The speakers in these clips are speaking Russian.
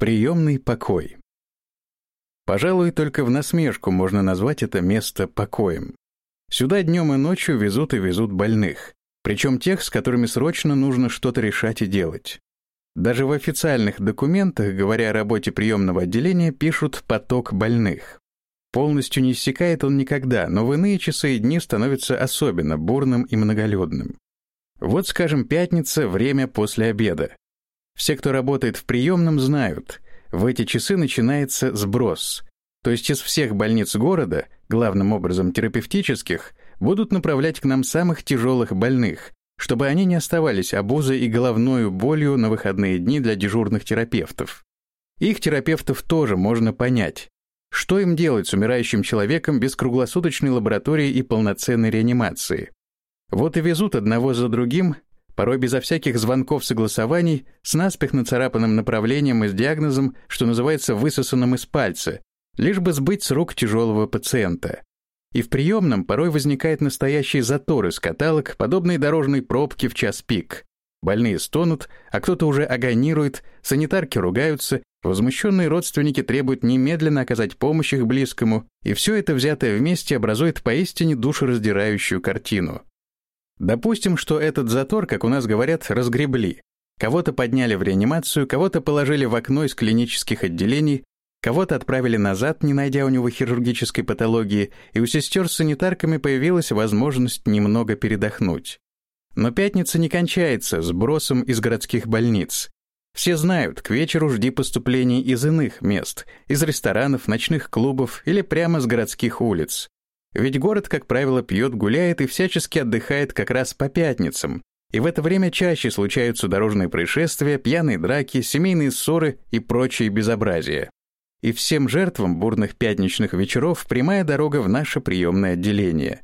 Приемный покой. Пожалуй, только в насмешку можно назвать это место покоем. Сюда днем и ночью везут и везут больных, причем тех, с которыми срочно нужно что-то решать и делать. Даже в официальных документах, говоря о работе приемного отделения, пишут «поток больных». Полностью не иссякает он никогда, но в иные часы и дни становится особенно бурным и многолюдным. Вот, скажем, пятница, время после обеда. Все, кто работает в приемном, знают, в эти часы начинается сброс. То есть из всех больниц города, главным образом терапевтических, будут направлять к нам самых тяжелых больных, чтобы они не оставались обузой и головной болью на выходные дни для дежурных терапевтов. Их терапевтов тоже можно понять. Что им делать с умирающим человеком без круглосуточной лаборатории и полноценной реанимации? Вот и везут одного за другим, порой безо всяких звонков согласований, с наспех нацарапанным направлением и с диагнозом, что называется высосанным из пальца, лишь бы сбыть с рук тяжелого пациента. И в приемном порой возникает настоящий затор из каталог, подобной дорожной пробки в час пик. Больные стонут, а кто-то уже агонирует, санитарки ругаются, возмущенные родственники требуют немедленно оказать помощь их близкому, и все это взятое вместе образует поистине душераздирающую картину. Допустим, что этот затор, как у нас говорят, разгребли. Кого-то подняли в реанимацию, кого-то положили в окно из клинических отделений, кого-то отправили назад, не найдя у него хирургической патологии, и у сестер с санитарками появилась возможность немного передохнуть. Но пятница не кончается сбросом из городских больниц. Все знают, к вечеру жди поступлений из иных мест, из ресторанов, ночных клубов или прямо с городских улиц. Ведь город, как правило, пьет, гуляет и всячески отдыхает как раз по пятницам. И в это время чаще случаются дорожные происшествия, пьяные драки, семейные ссоры и прочие безобразия. И всем жертвам бурных пятничных вечеров прямая дорога в наше приемное отделение.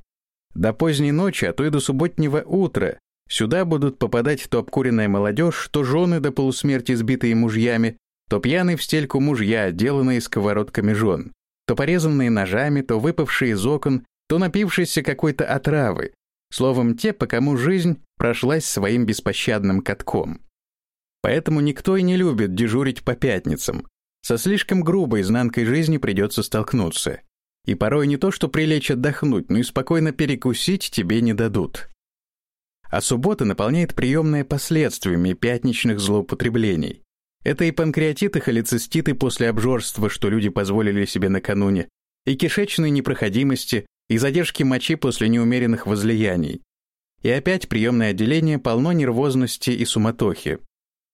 До поздней ночи, а то и до субботнего утра сюда будут попадать то обкуренная молодежь, то жены до полусмерти сбитые мужьями, то пьяные в стельку мужья, отделанные сковородками жен то порезанные ножами, то выпавшие из окон, то напившиеся какой-то отравы, словом, те, по кому жизнь прошлась своим беспощадным катком. Поэтому никто и не любит дежурить по пятницам. Со слишком грубой изнанкой жизни придется столкнуться. И порой не то, что прилечь отдохнуть, но и спокойно перекусить тебе не дадут. А суббота наполняет приемные последствиями пятничных злоупотреблений. Это и панкреатит, и холециститы после обжорства, что люди позволили себе накануне, и кишечные непроходимости, и задержки мочи после неумеренных возлияний. И опять приемное отделение полно нервозности и суматохи.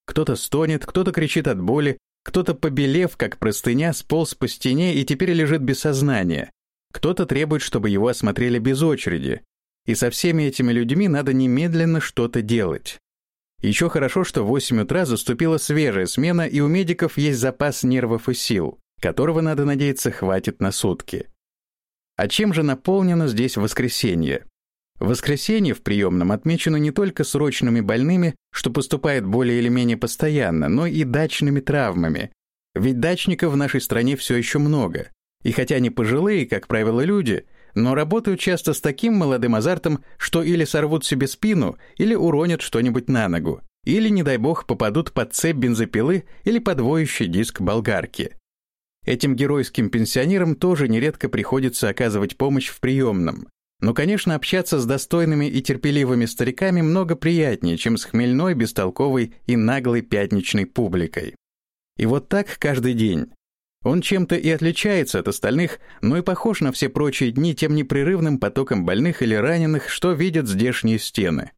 Кто-то стонет, кто-то кричит от боли, кто-то, побелев, как простыня, сполз по стене и теперь лежит без сознания. Кто-то требует, чтобы его осмотрели без очереди. И со всеми этими людьми надо немедленно что-то делать. Еще хорошо, что в 8 утра заступила свежая смена, и у медиков есть запас нервов и сил, которого, надо надеяться, хватит на сутки. А чем же наполнено здесь воскресенье? Воскресенье в приемном отмечено не только срочными больными, что поступает более или менее постоянно, но и дачными травмами. Ведь дачников в нашей стране все еще много. И хотя они пожилые, как правило, люди, но работают часто с таким молодым азартом, что или сорвут себе спину, или уронят что-нибудь на ногу, или, не дай бог, попадут под цепь бензопилы или подвоющий диск болгарки. Этим геройским пенсионерам тоже нередко приходится оказывать помощь в приемном. Но, конечно, общаться с достойными и терпеливыми стариками много приятнее, чем с хмельной, бестолковой и наглой пятничной публикой. И вот так каждый день. Он чем-то и отличается от остальных, но и похож на все прочие дни тем непрерывным потоком больных или раненых, что видят здешние стены.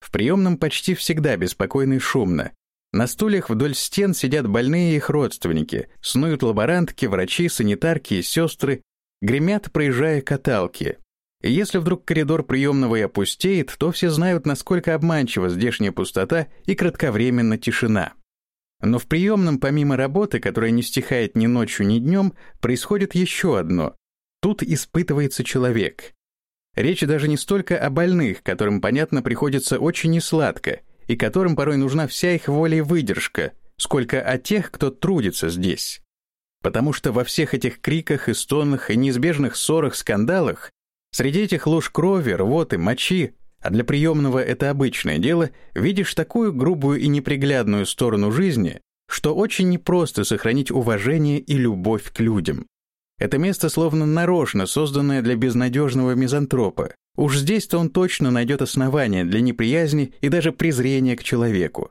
В приемном почти всегда беспокойно и шумно. На стульях вдоль стен сидят больные и их родственники, снуют лаборантки, врачи, санитарки и сестры, гремят, проезжая каталки. И если вдруг коридор приемного и опустеет, то все знают, насколько обманчива здешняя пустота и кратковременно тишина. Но в приемном, помимо работы, которая не стихает ни ночью, ни днем, происходит еще одно. Тут испытывается человек. Речь даже не столько о больных, которым, понятно, приходится очень несладко, и которым порой нужна вся их воля и выдержка, сколько о тех, кто трудится здесь. Потому что во всех этих криках и стонах и неизбежных ссорах, скандалах, среди этих луж крови, рвоты, мочи, а для приемного это обычное дело, видишь такую грубую и неприглядную сторону жизни, что очень непросто сохранить уважение и любовь к людям. Это место словно нарочно созданное для безнадежного мизантропа. Уж здесь-то он точно найдет основания для неприязни и даже презрения к человеку.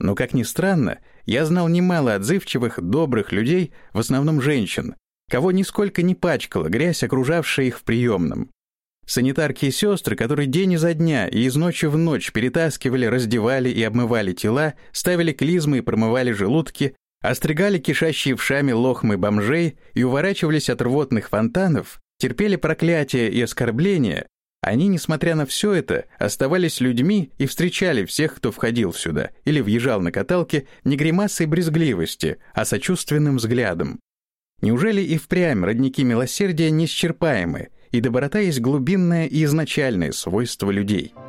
Но, как ни странно, я знал немало отзывчивых, добрых людей, в основном женщин, кого нисколько не пачкала грязь, окружавшая их в приемном. Санитарки и сестры, которые день изо дня и из ночи в ночь перетаскивали, раздевали и обмывали тела, ставили клизмы и промывали желудки, остригали кишащие вшами лохмы бомжей и уворачивались от рвотных фонтанов, терпели проклятия и оскорбления, они, несмотря на все это, оставались людьми и встречали всех, кто входил сюда или въезжал на каталке, не гримасой брезгливости, а сочувственным взглядом. Неужели и впрямь родники милосердия неисчерпаемы, и доброта есть глубинное и изначальное свойство людей —